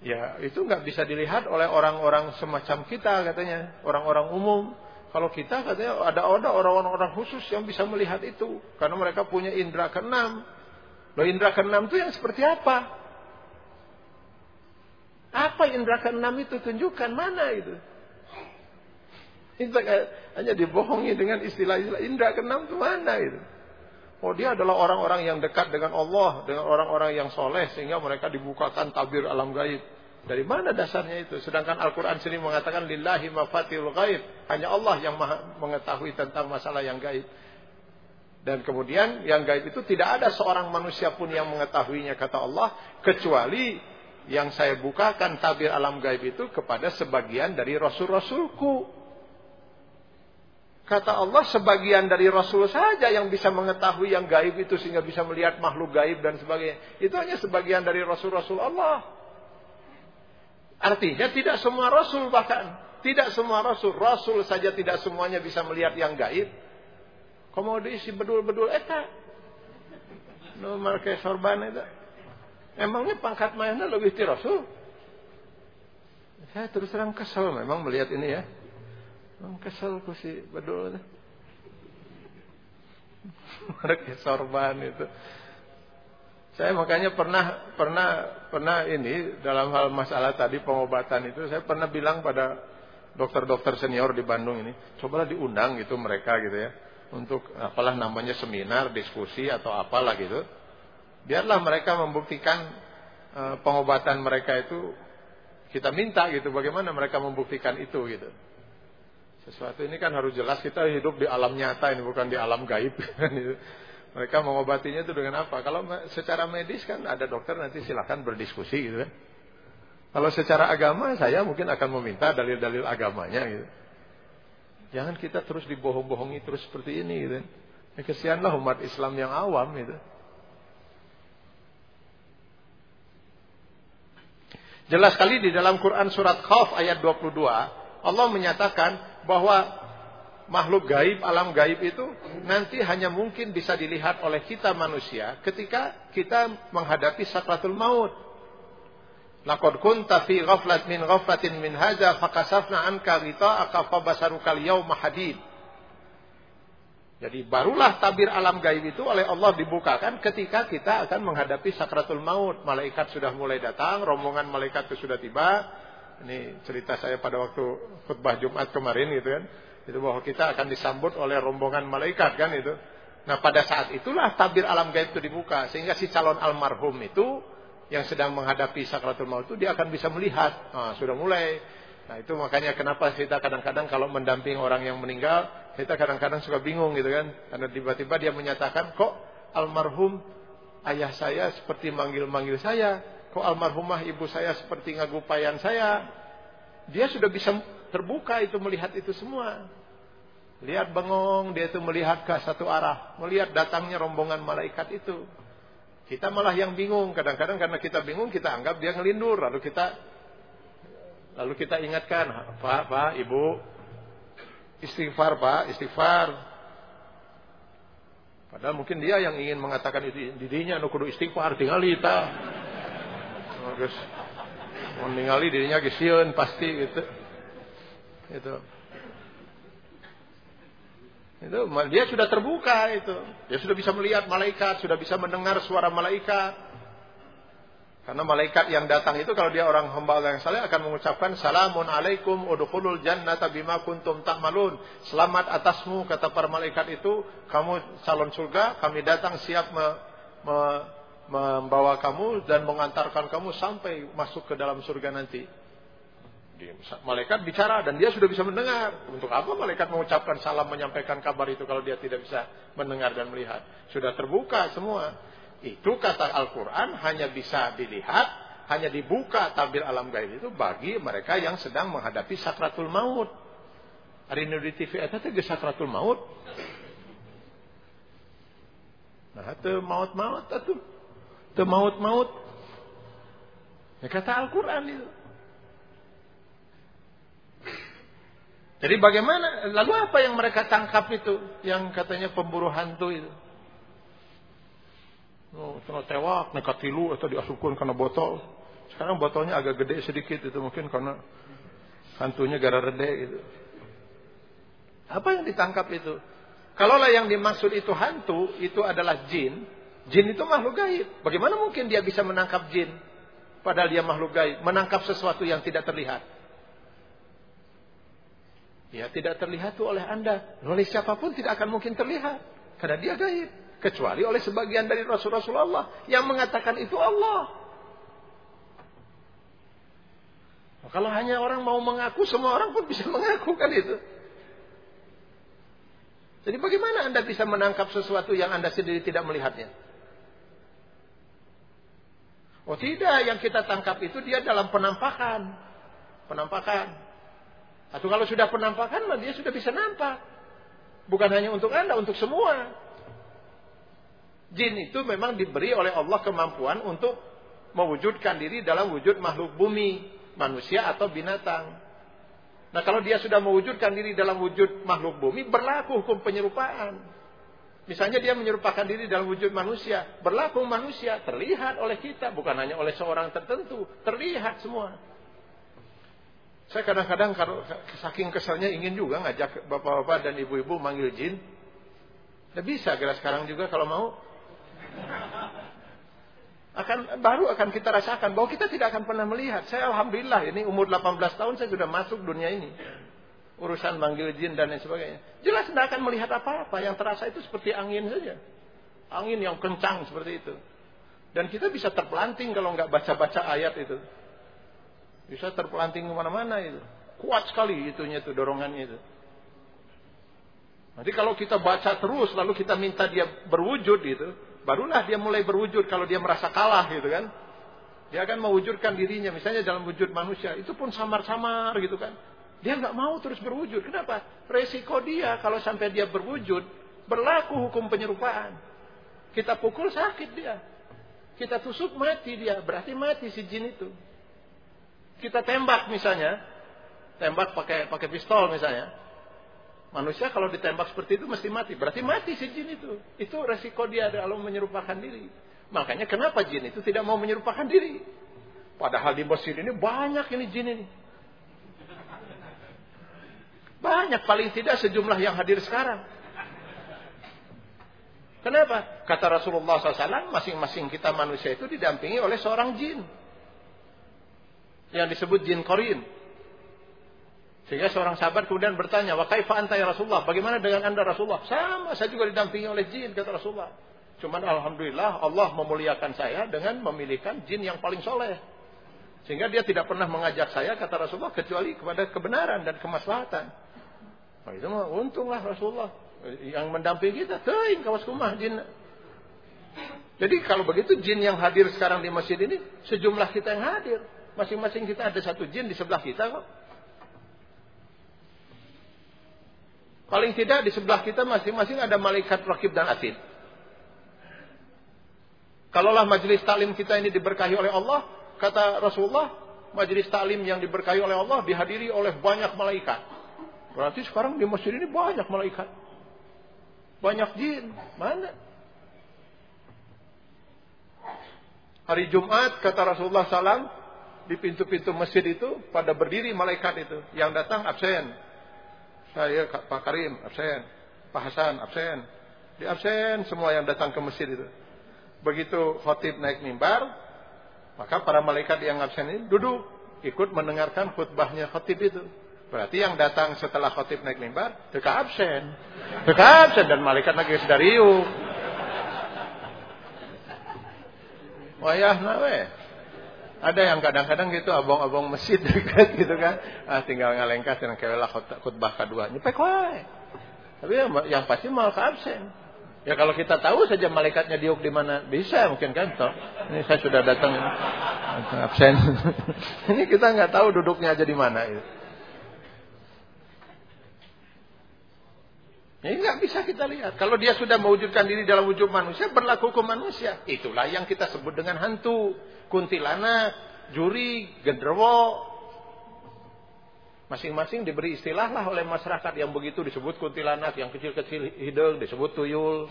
Ya itu nggak bisa dilihat oleh orang-orang semacam kita katanya, orang-orang umum. Kalau kita katanya ada ada orang-orang khusus yang bisa melihat itu karena mereka punya indera keenam. Loh indera keenam itu yang seperti apa? Apa indera keenam itu tunjukkan mana itu? Itu hanya dibohongi dengan istilah-istilah indera keenam itu mana itu? Oh dia adalah orang-orang yang dekat dengan Allah, dengan orang-orang yang soleh sehingga mereka dibukakan tabir alam gaib. Dari mana dasarnya itu? Sedangkan Al-Quran sendiri mengatakan lillahi mafatil gaib. Hanya Allah yang mengetahui tentang masalah yang gaib. Dan kemudian yang gaib itu tidak ada seorang manusia pun yang mengetahuinya kata Allah. Kecuali yang saya bukakan tabir alam gaib itu kepada sebagian dari rasul-rasulku. Kata Allah sebagian dari Rasul saja yang bisa mengetahui yang gaib itu sehingga bisa melihat makhluk gaib dan sebagainya. Itu hanya sebagian dari Rasul-Rasul Allah. Artinya tidak semua Rasul bahkan. Tidak semua Rasul. Rasul saja tidak semuanya bisa melihat yang gaib. Komodisi bedul-bedul eta. Nomor ke sorban itu. Emangnya pangkat mana lebih ti Rasul? Saya terus terang kesel memang melihat ini ya. Kesel ku si bedul. [laughs] Mereka sorban itu. Saya makanya pernah pernah pernah ini dalam hal masalah tadi pengobatan itu saya pernah bilang pada dokter-dokter senior di Bandung ini, cobalah diundang gitu mereka gitu ya untuk apalah namanya seminar, diskusi atau apalah gitu. Biarlah mereka membuktikan e, pengobatan mereka itu kita minta gitu bagaimana mereka membuktikan itu gitu. Sesuatu ini kan harus jelas kita hidup di alam nyata ini bukan di alam gaib. [laughs] Mereka mengobatinya itu dengan apa? Kalau secara medis kan ada dokter nanti silahkan berdiskusi gitu kan. Kalau secara agama saya mungkin akan meminta dalil-dalil agamanya gitu. Jangan kita terus dibohong-bohongi terus seperti ini gitu. Ya, kesianlah umat Islam yang awam gitu. Jelas sekali di dalam Quran surat Khaf ayat 22 Allah menyatakan bahwa makhluk gaib, alam gaib itu nanti hanya mungkin bisa dilihat oleh kita manusia ketika kita menghadapi sakratul maut. Laqad kunta fi ghaflat min ghaflatin min hadza fakasafna anka ghita'aka fabasaruka al-yawma. Jadi barulah tabir alam gaib itu oleh Allah dibukakan ketika kita akan menghadapi sakratul maut. Malaikat sudah mulai datang, rombongan malaikat itu sudah tiba. Ini cerita saya pada waktu khutbah Jumat kemarin gitu kan. Itu bahwa kita akan disambut oleh rombongan malaikat kan itu. Nah pada saat itulah tabir alam gaib itu dibuka. Sehingga si calon almarhum itu yang sedang menghadapi sakratul maut itu dia akan bisa melihat. Nah, sudah mulai. Nah itu makanya kenapa kita kadang-kadang kalau mendamping orang yang meninggal. Kita kadang-kadang suka bingung gitu kan. Karena tiba-tiba dia menyatakan kok almarhum ayah saya seperti manggil-manggil saya kok almarhumah ibu saya seperti ngagupayan saya. Dia sudah bisa terbuka itu melihat itu semua. Lihat bengong, dia itu melihat ke satu arah. Melihat datangnya rombongan malaikat itu. Kita malah yang bingung. Kadang-kadang karena kita bingung, kita anggap dia ngelindur. Lalu kita lalu kita ingatkan, Pak, Pak, Ibu, istighfar Pak, istighfar. Padahal mungkin dia yang ingin mengatakan itu dirinya nu kudu istighfar tinggal kita terus meninggali dirinya gesieun pasti gitu itu itu dia sudah terbuka itu dia sudah bisa melihat malaikat sudah bisa mendengar suara malaikat karena malaikat yang datang itu kalau dia orang hamba Allah yang saleh akan mengucapkan salamun alaikum udkhulul jannata bima kuntum ta'malun. Selamat atasmu kata para malaikat itu, kamu calon surga, kami datang siap me, me, membawa kamu dan mengantarkan kamu sampai masuk ke dalam surga nanti. Malaikat bicara dan dia sudah bisa mendengar. Untuk apa malaikat mengucapkan salam menyampaikan kabar itu kalau dia tidak bisa mendengar dan melihat? Sudah terbuka semua. Itu kata Al-Quran hanya bisa dilihat, hanya dibuka tabir alam gaib itu bagi mereka yang sedang menghadapi sakratul maut. Hari ini di TV itu sakratul maut. Nah, itu maut-maut itu ke maut-maut. Ya kata Al-Quran itu. Jadi bagaimana? Lalu apa yang mereka tangkap itu? Yang katanya pemburu hantu itu. Oh, kena tewak, nekat tilu atau diasupkan karena botol. Sekarang botolnya agak gede sedikit itu mungkin karena hantunya gara rede gitu. Apa yang ditangkap itu? Kalaulah yang dimaksud itu hantu, itu adalah jin, Jin itu makhluk gaib. Bagaimana mungkin dia bisa menangkap jin? Padahal dia makhluk gaib. Menangkap sesuatu yang tidak terlihat. Ya tidak terlihat itu oleh anda. Oleh siapa pun tidak akan mungkin terlihat. Karena dia gaib. Kecuali oleh sebagian dari Rasul-Rasulullah yang mengatakan itu Allah. Kalau hanya orang mau mengaku, semua orang pun bisa [laughs] mengaku kan itu. Jadi bagaimana Anda bisa menangkap sesuatu yang Anda sendiri tidak melihatnya? Oh tidak, yang kita tangkap itu dia dalam penampakan. Penampakan. Atau kalau sudah penampakan, dia sudah bisa nampak. Bukan hanya untuk Anda, untuk semua. Jin itu memang diberi oleh Allah kemampuan untuk mewujudkan diri dalam wujud makhluk bumi, manusia atau binatang. Nah kalau dia sudah mewujudkan diri dalam wujud makhluk bumi, berlaku hukum penyerupaan. Misalnya dia menyerupakan diri dalam wujud manusia. Berlaku manusia. Terlihat oleh kita. Bukan hanya oleh seorang tertentu. Terlihat semua. Saya kadang-kadang saking keselnya ingin juga ngajak bapak-bapak dan ibu-ibu manggil jin. Tidak bisa kira sekarang juga kalau mau. Akan baru akan kita rasakan bahwa kita tidak akan pernah melihat. Saya alhamdulillah ini umur 18 tahun saya sudah masuk dunia ini urusan manggil jin dan lain sebagainya. Jelas tidak akan melihat apa-apa. Yang terasa itu seperti angin saja. Angin yang kencang seperti itu. Dan kita bisa terpelanting kalau nggak baca-baca ayat itu. Bisa terpelanting ke mana-mana itu. Kuat sekali itunya itu, dorongannya itu. Nanti kalau kita baca terus, lalu kita minta dia berwujud gitu. Barulah dia mulai berwujud kalau dia merasa kalah gitu kan. Dia akan mewujudkan dirinya, misalnya dalam wujud manusia. Itu pun samar-samar gitu kan. Dia nggak mau terus berwujud. Kenapa? Resiko dia kalau sampai dia berwujud, berlaku hukum penyerupaan. Kita pukul sakit dia. Kita tusuk mati dia. Berarti mati si jin itu. Kita tembak misalnya. Tembak pakai pakai pistol misalnya. Manusia kalau ditembak seperti itu mesti mati. Berarti mati si jin itu. Itu resiko dia kalau menyerupakan diri. Makanya kenapa jin itu tidak mau menyerupakan diri? Padahal di masjid ini banyak ini jin ini. Banyak paling tidak sejumlah yang hadir sekarang. Kenapa? Kata Rasulullah SAW, masing-masing kita manusia itu didampingi oleh seorang jin. Yang disebut jin korin. Sehingga seorang sahabat kemudian bertanya, Wa kaifa anta ya Rasulullah? Bagaimana dengan anda Rasulullah? Sama, saya juga didampingi oleh jin, kata Rasulullah. Cuman Alhamdulillah Allah memuliakan saya dengan memilihkan jin yang paling soleh. Sehingga dia tidak pernah mengajak saya, kata Rasulullah, kecuali kepada kebenaran dan kemaslahatan. Nah, itu mah untunglah Rasulullah yang mendampingi kita. Teing kawas kumah jin. Jadi kalau begitu jin yang hadir sekarang di masjid ini sejumlah kita yang hadir. Masing-masing kita ada satu jin di sebelah kita kok. Paling tidak di sebelah kita masing-masing ada malaikat rakib dan atid. Kalaulah majelis taklim kita ini diberkahi oleh Allah, kata Rasulullah, majelis taklim yang diberkahi oleh Allah dihadiri oleh banyak malaikat. Berarti sekarang di masjid ini banyak malaikat. Banyak jin. Mana? Hari Jumat kata Rasulullah SAW di pintu-pintu masjid itu pada berdiri malaikat itu. Yang datang absen. Saya Pak Karim absen. Pak Hasan absen. Di absen semua yang datang ke masjid itu. Begitu khotib naik mimbar, maka para malaikat yang absen ini duduk ikut mendengarkan khutbahnya khotib itu. Berarti yang datang setelah khotib naik mimbar, teka absen. Teka absen dan malaikat lagi sedariu. Wayah nawe. Ada yang kadang-kadang gitu abong-abong masjid [laughs] dekat gitu kan. Ah, tinggal ngalengkas dan kewelah khutbah kedua. Nyepek wae. Tapi yang, yang pasti mal ke absen. Ya kalau kita tahu saja malaikatnya diuk di mana bisa mungkin kan toh. Ini saya sudah datang absen. [laughs] ini kita nggak tahu duduknya aja di mana itu. Ini nggak bisa kita lihat. Kalau dia sudah mewujudkan diri dalam wujud manusia, berlaku ke manusia. Itulah yang kita sebut dengan hantu, kuntilanak, juri, genderuwo. Masing-masing diberi istilah lah oleh masyarakat yang begitu disebut kuntilanak, yang kecil-kecil hidung disebut tuyul.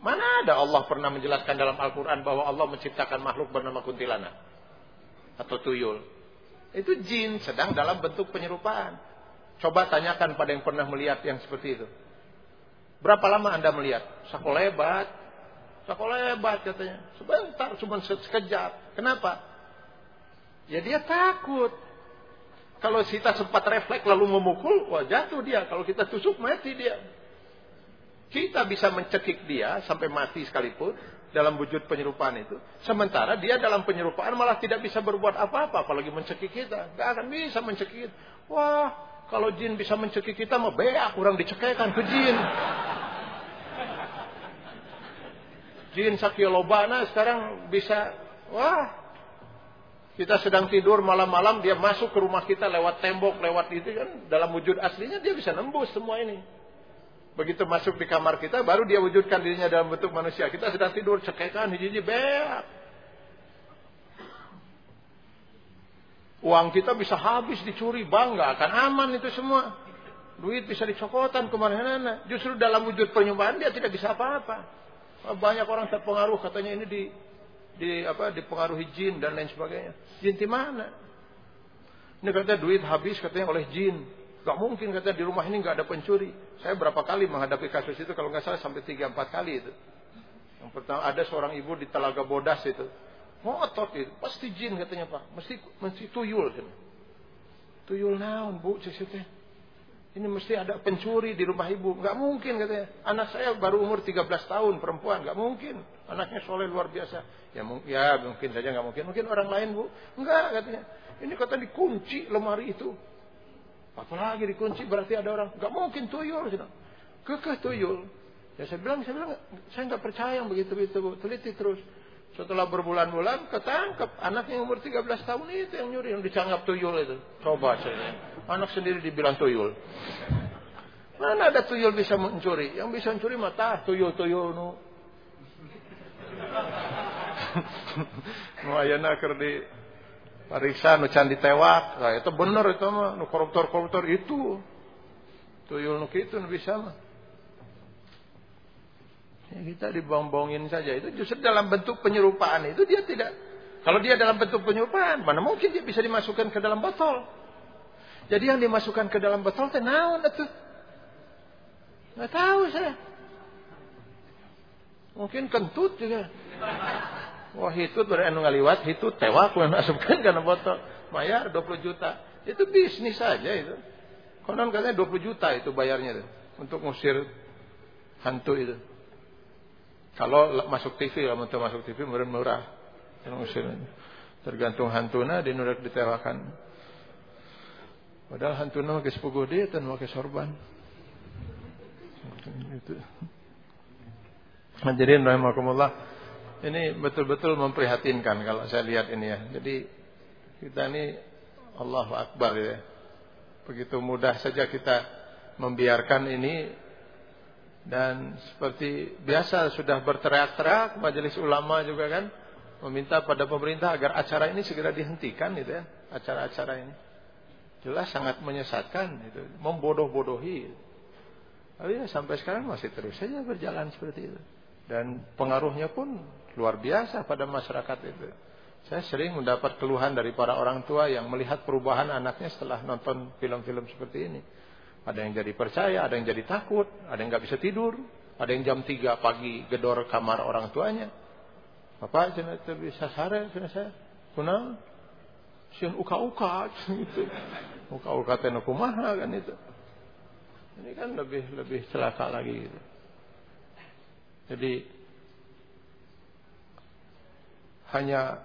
Mana ada Allah pernah menjelaskan dalam Al-Quran bahwa Allah menciptakan makhluk bernama kuntilanak atau tuyul. Itu jin sedang dalam bentuk penyerupaan. Coba tanyakan pada yang pernah melihat yang seperti itu. Berapa lama Anda melihat? Sakolebat. Sakolebat katanya. Sebentar, cuma sekejap. Kenapa? Ya dia takut. Kalau kita sempat refleks lalu memukul, wah jatuh dia. Kalau kita tusuk mati dia. Kita bisa mencekik dia sampai mati sekalipun dalam wujud penyerupaan itu. Sementara dia dalam penyerupaan malah tidak bisa berbuat apa-apa apalagi mencekik kita. Gak akan bisa mencekik. Wah, kalau jin bisa mencekik kita mah beak kurang dicekekan ke jin. Jin sakiolobana sekarang bisa wah kita sedang tidur malam-malam dia masuk ke rumah kita lewat tembok, lewat itu kan dalam wujud aslinya dia bisa nembus semua ini. Begitu masuk di kamar kita baru dia wujudkan dirinya dalam bentuk manusia. Kita sedang tidur cekekan hiji-hiji beak. Uang kita bisa habis dicuri, bangga akan aman itu semua. Duit bisa dicokotan ke mana-mana. Justru dalam wujud penyembahan dia tidak bisa apa-apa. Banyak orang terpengaruh katanya ini di di apa dipengaruhi jin dan lain sebagainya. Jin di mana? Ini katanya duit habis katanya oleh jin. Gak mungkin katanya di rumah ini gak ada pencuri. Saya berapa kali menghadapi kasus itu kalau nggak salah sampai tiga empat kali itu. Yang pertama ada seorang ibu di Telaga Bodas itu. Ngotot itu, pasti jin katanya Pak. Mesti mesti tuyul. Tuyul naon Bu cek ini mesti ada pencuri di rumah ibu. Nggak mungkin katanya. Anak saya baru umur 13 tahun perempuan. Nggak mungkin. Anaknya soleh luar biasa. Ya, ya mungkin saja nggak mungkin. Mungkin orang lain bu. Nggak katanya. Ini kata dikunci lemari itu. Apalagi dikunci berarti ada orang. Nggak mungkin tuyul. Kekeh tuyul. Ya saya bilang, saya bilang, saya nggak percaya yang begitu-begitu bu. Teliti terus. Setelah berbulan-bulan ketangkep anaknya umur 13 tahun itu yang nyuri yang dicanggap tuyul itu. Coba saya. Anak sendiri dibilang tuyul. Mana ada tuyul bisa mencuri? Yang bisa mencuri mata tuyul-tuyul nu. [laughs] Nu ayana keur di pariksa nu can ditewak. Nah, itu bener itu mah nu koruptor-koruptor itu. Tuyul nu kitu nu bisa mah. Ya, kita dibombongin saja. Itu justru dalam bentuk penyerupaan itu dia tidak. Kalau dia dalam bentuk penyerupaan, mana mungkin dia bisa dimasukkan ke dalam botol. Jadi yang dimasukkan ke dalam botol itu naon itu? Nggak tahu saya. Mungkin kentut juga. Wah hitut berarti anu ngaliwat, hitut tewak masukkan ke dalam botol. Bayar 20 juta. Itu bisnis saja itu. Konon katanya 20 juta itu bayarnya itu. Untuk ngusir hantu itu. Kalau masuk TV, kalau mau masuk TV murah murah. Tergantung hantuna di nurak ditewakan. Padahal hantuna pakai sepuguh dia dan pakai sorban. Itu. Hadirin rahimakumullah. Ini betul-betul memprihatinkan kalau saya lihat ini ya. Jadi kita ini Allahu Akbar ya. Begitu mudah saja kita membiarkan ini dan seperti biasa sudah berteriak-teriak majelis ulama juga kan meminta pada pemerintah agar acara ini segera dihentikan gitu ya, acara-acara ini. Jelas sangat menyesatkan itu, membodoh-bodohi. Tapi ya sampai sekarang masih terus saja berjalan seperti itu. Dan pengaruhnya pun luar biasa pada masyarakat itu. Saya sering mendapat keluhan dari para orang tua yang melihat perubahan anaknya setelah nonton film-film seperti ini. Ada yang jadi percaya, ada yang jadi takut, ada yang nggak bisa tidur, ada yang jam 3 pagi gedor kamar orang tuanya. Bapak cina itu bisa sare cina saya. Kuna sian uka-uka [laughs] gitu. Uka-uka kumaha kan itu. Ini kan lebih lebih celaka lagi gitu. Jadi hanya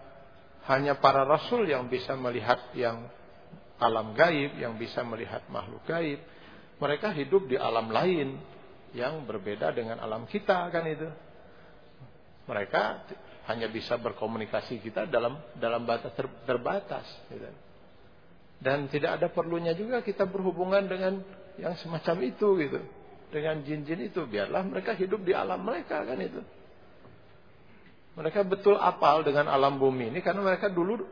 hanya para rasul yang bisa melihat yang alam gaib, yang bisa melihat makhluk gaib. Mereka hidup di alam lain yang berbeda dengan alam kita kan itu. Mereka hanya bisa berkomunikasi kita dalam dalam batas ter, terbatas. Gitu. Dan tidak ada perlunya juga kita berhubungan dengan yang semacam itu gitu. Dengan jin-jin itu biarlah mereka hidup di alam mereka kan itu. Mereka betul apal dengan alam bumi ini karena mereka dulu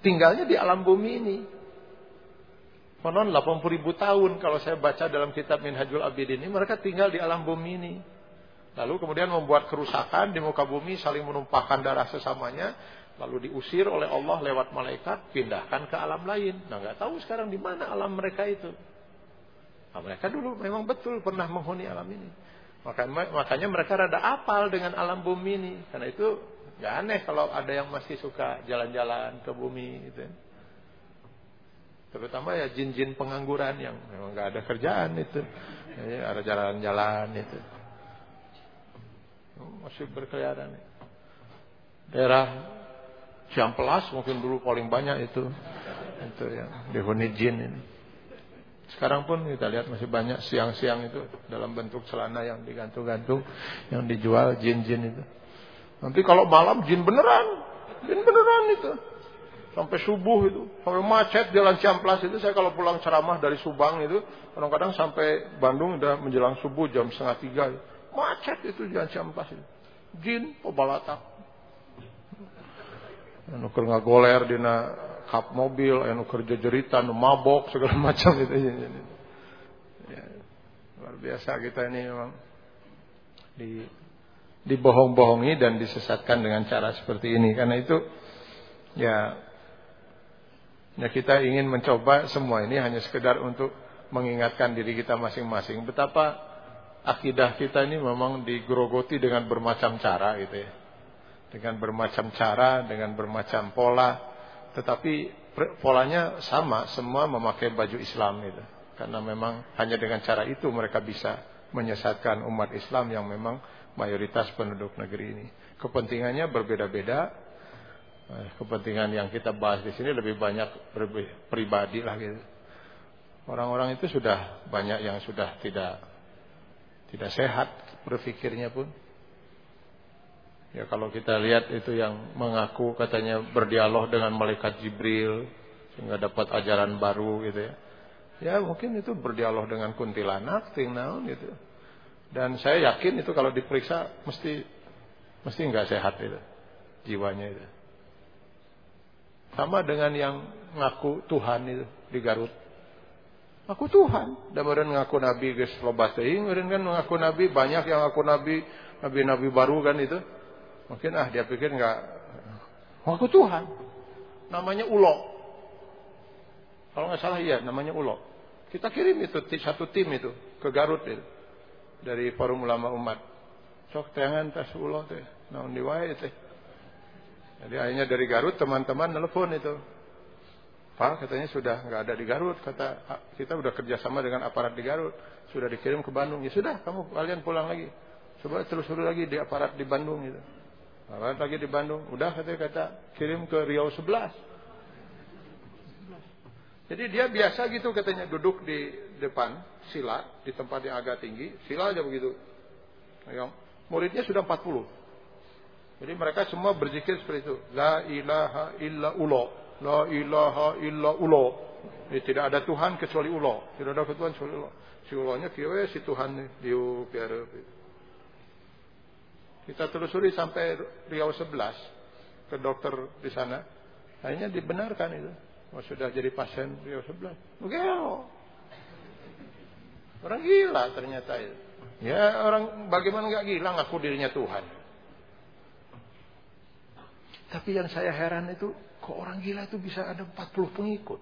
tinggalnya di alam bumi ini. Konon 80 ribu tahun kalau saya baca dalam kitab Minhajul Abidin ini mereka tinggal di alam bumi ini. Lalu kemudian membuat kerusakan di muka bumi saling menumpahkan darah sesamanya. Lalu diusir oleh Allah lewat malaikat pindahkan ke alam lain. Nah nggak tahu sekarang di mana alam mereka itu. Nah, mereka dulu memang betul pernah menghuni alam ini. Makanya, makanya mereka rada apal dengan alam bumi ini. Karena itu nggak aneh kalau ada yang masih suka jalan-jalan ke bumi gitu. Terutama ya jin-jin pengangguran yang memang nggak ada kerjaan itu. Ya, ada jalan-jalan itu. Masih berkeliaran. Daerah Ciampelas mungkin dulu paling banyak itu. Itu yang dihuni jin ini. Sekarang pun kita lihat masih banyak siang-siang itu dalam bentuk celana yang digantung-gantung, yang dijual jin-jin itu. Nanti kalau malam jin beneran, jin beneran itu. Sampai subuh itu, sampai macet jalan Ciamplas itu. Saya kalau pulang ceramah dari Subang itu, kadang-kadang sampai Bandung udah menjelang subuh jam setengah tiga. Itu. Macet itu jalan Ciamplas itu. Jin, pebalatak. Nuker ngagoler dina kap mobil, anu kerja jeritan, mabok segala [laughs] macam itu. Ya, luar biasa kita ini memang di dibohong-bohongi dan disesatkan dengan cara seperti ini. Karena itu ya ya kita ingin mencoba semua ini hanya sekedar untuk mengingatkan diri kita masing-masing betapa akidah kita ini memang digerogoti dengan bermacam cara gitu ya. Dengan bermacam cara, dengan bermacam pola tetapi polanya sama, semua memakai baju Islam itu. Karena memang hanya dengan cara itu mereka bisa menyesatkan umat Islam yang memang mayoritas penduduk negeri ini. Kepentingannya berbeda-beda. Eh, kepentingan yang kita bahas di sini lebih banyak pribadi lah gitu. Orang-orang itu sudah banyak yang sudah tidak tidak sehat berpikirnya pun. Ya kalau kita lihat itu yang mengaku katanya berdialog dengan malaikat Jibril sehingga dapat ajaran baru gitu ya. Ya mungkin itu berdialog dengan kuntilanak, ting naon gitu. Dan saya yakin itu kalau diperiksa mesti mesti nggak sehat itu jiwanya itu. Sama dengan yang ngaku Tuhan itu di Garut. Aku Tuhan, dan kemudian ngaku Nabi guys loba kemudian kan ngaku Nabi banyak yang ngaku Nabi, Nabi-Nabi baru kan itu. Mungkin ah dia pikir nggak aku Tuhan. Namanya Ulo. Kalau nggak salah iya namanya Ulo. Kita kirim itu satu tim itu ke Garut itu dari Forum Ulama Umat. Sok tangan tas Ulo teh. Naon diwae teh. Jadi akhirnya dari Garut teman-teman nelfon itu. Pak katanya sudah nggak ada di Garut. Kata kita udah kerjasama dengan aparat di Garut. Sudah dikirim ke Bandung. Ya sudah kamu kalian pulang lagi. Coba telusuri lagi di aparat di Bandung gitu. Aparat lagi di Bandung. Udah katanya kata kirim ke Riau 11. Jadi dia biasa gitu katanya duduk di depan sila di tempat yang agak tinggi, sila aja begitu. Yang muridnya sudah 40. Jadi mereka semua berzikir seperti itu. La ilaha illa ulo. La ilaha illa ulo. Jadi, tidak ada Tuhan kecuali ulo. Tidak ada Tuhan kecuali ulo. Si ulonya kiwe si Tuhan diu piara. Kita telusuri sampai Riau 11 ke dokter di sana. Akhirnya dibenarkan itu. Oh, sudah jadi pasien Riau 11. Begitu. Orang gila ternyata itu. Ya orang bagaimana nggak gila ngaku dirinya Tuhan. Tapi yang saya heran itu kok orang gila itu bisa ada 40 pengikut.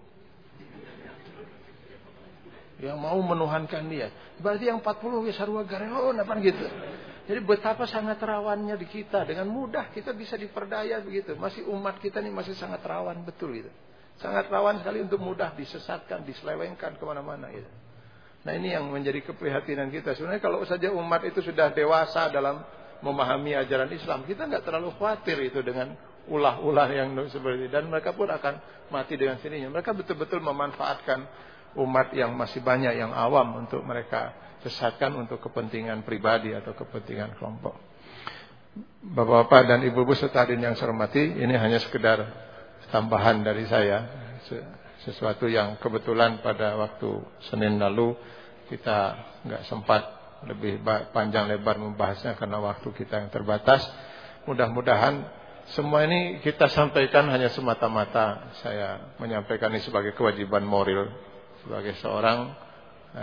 Yang mau menuhankan dia. Berarti yang 40 ya sarwa gareon apa gitu. Jadi betapa sangat rawannya di kita. Dengan mudah kita bisa diperdaya begitu. Masih umat kita ini masih sangat rawan betul gitu. Sangat rawan sekali untuk mudah disesatkan, diselewengkan ke mana-mana gitu. Nah ini yang menjadi keprihatinan kita. Sebenarnya kalau saja umat itu sudah dewasa dalam memahami ajaran Islam, kita nggak terlalu khawatir itu dengan ulah-ulah yang seperti itu. Dan mereka pun akan mati dengan sininya. Mereka betul-betul memanfaatkan umat yang masih banyak yang awam untuk mereka sesatkan untuk kepentingan pribadi atau kepentingan kelompok. Bapak-bapak dan ibu-ibu serta yang saya hormati, ini hanya sekedar tambahan dari saya. Sesuatu yang kebetulan pada waktu Senin lalu kita nggak sempat lebih panjang lebar membahasnya karena waktu kita yang terbatas. Mudah-mudahan semua ini kita sampaikan hanya semata-mata. Saya menyampaikan ini sebagai kewajiban moral sebagai seorang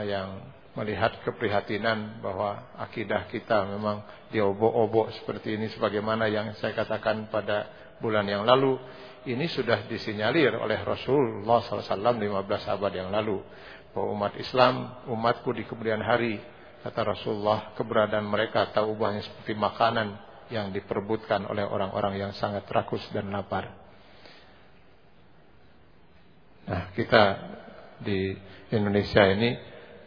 yang melihat keprihatinan bahwa akidah kita memang diobok-obok seperti ini sebagaimana yang saya katakan pada bulan yang lalu. Ini sudah disinyalir oleh Rasulullah SAW 15 abad yang lalu. Bahwa umat Islam umatku di kemudian hari kata Rasulullah keberadaan mereka tahu ubahnya seperti makanan yang diperebutkan oleh orang-orang yang sangat rakus dan lapar. Nah, kita di Indonesia ini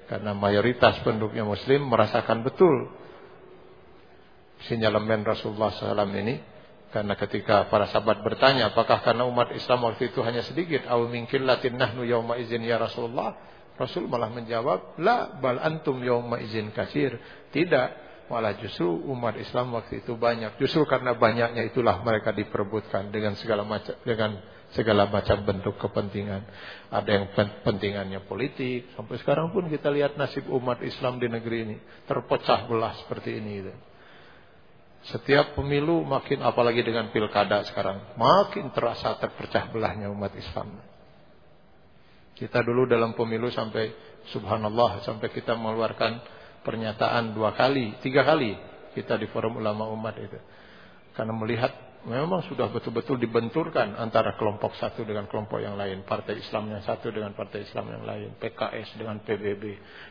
karena mayoritas penduduknya muslim merasakan betul sinyalemen Rasulullah SAW ini. Karena ketika para sahabat bertanya apakah karena umat Islam waktu itu hanya sedikit? Aw min qillatin nahnu yauma izin ya Rasulullah? Rasul malah menjawab la bal antum yauma izin kasir tidak malah justru umat Islam waktu itu banyak justru karena banyaknya itulah mereka diperebutkan dengan segala macam dengan segala macam bentuk kepentingan ada yang pentingannya politik sampai sekarang pun kita lihat nasib umat Islam di negeri ini terpecah belah seperti ini gitu. Setiap pemilu makin apalagi dengan pilkada sekarang makin terasa terpecah belahnya umat Islam. Kita dulu dalam pemilu sampai subhanallah sampai kita mengeluarkan pernyataan dua kali, tiga kali kita di forum ulama umat itu. Karena melihat memang sudah betul-betul dibenturkan antara kelompok satu dengan kelompok yang lain. Partai Islam yang satu dengan partai Islam yang lain. PKS dengan PBB.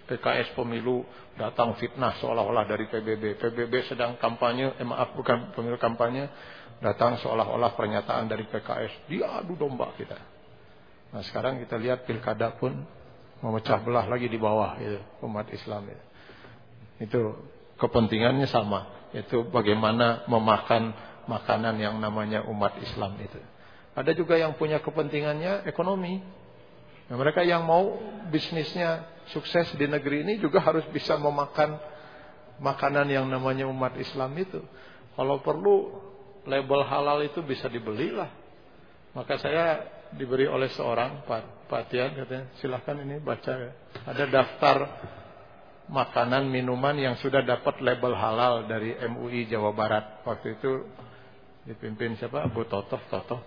PKS pemilu datang fitnah seolah-olah dari PBB. PBB sedang kampanye, eh maaf bukan pemilu kampanye. Datang seolah-olah pernyataan dari PKS. Diadu domba kita. Nah sekarang kita lihat pilkada pun memecah belah lagi di bawah itu, umat Islam itu. Itu kepentingannya sama. Itu bagaimana memakan makanan yang namanya umat Islam itu. Ada juga yang punya kepentingannya ekonomi. Nah, mereka yang mau bisnisnya sukses di negeri ini juga harus bisa memakan makanan yang namanya umat Islam itu. Kalau perlu label halal itu bisa dibelilah. Maka saya diberi oleh seorang Pak, Pak Tian katanya silahkan ini baca ya. Ada daftar makanan minuman yang sudah dapat label halal dari MUI Jawa Barat. Waktu itu dipimpin siapa? Abu Totoh Totoh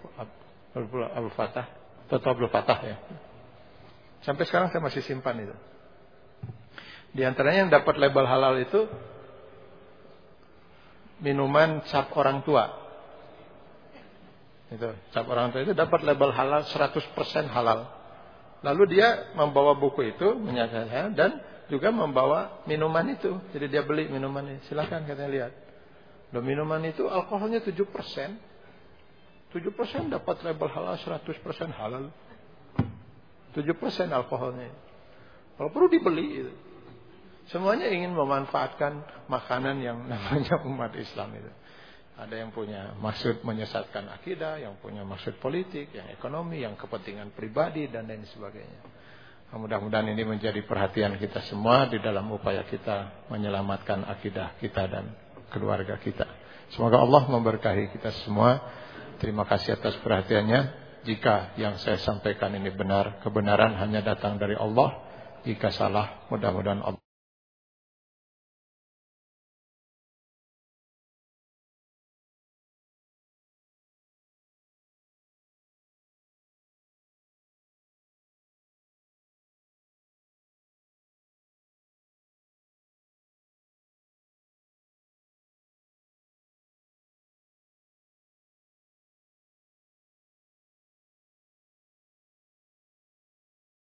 Abu Fatah Totoh Abu Fatah ya. Sampai sekarang saya masih simpan itu. Di antaranya yang dapat label halal itu minuman cap orang tua. Itu cap orang tua itu dapat label halal 100% halal. Lalu dia membawa buku itu menyatakan dan juga membawa minuman itu jadi dia beli minuman ini silahkan katanya lihat dan minuman itu alkoholnya 7%. 7% dapat label halal, 100% halal. 7% alkoholnya. Kalau perlu dibeli itu. Semuanya ingin memanfaatkan makanan yang namanya umat Islam itu. Ada yang punya maksud menyesatkan akidah, yang punya maksud politik, yang ekonomi, yang kepentingan pribadi dan lain sebagainya. Mudah-mudahan ini menjadi perhatian kita semua di dalam upaya kita menyelamatkan akidah kita dan keluarga kita. Semoga Allah memberkahi kita semua. Terima kasih atas perhatiannya. Jika yang saya sampaikan ini benar, kebenaran hanya datang dari Allah. Jika salah, mudah-mudahan Allah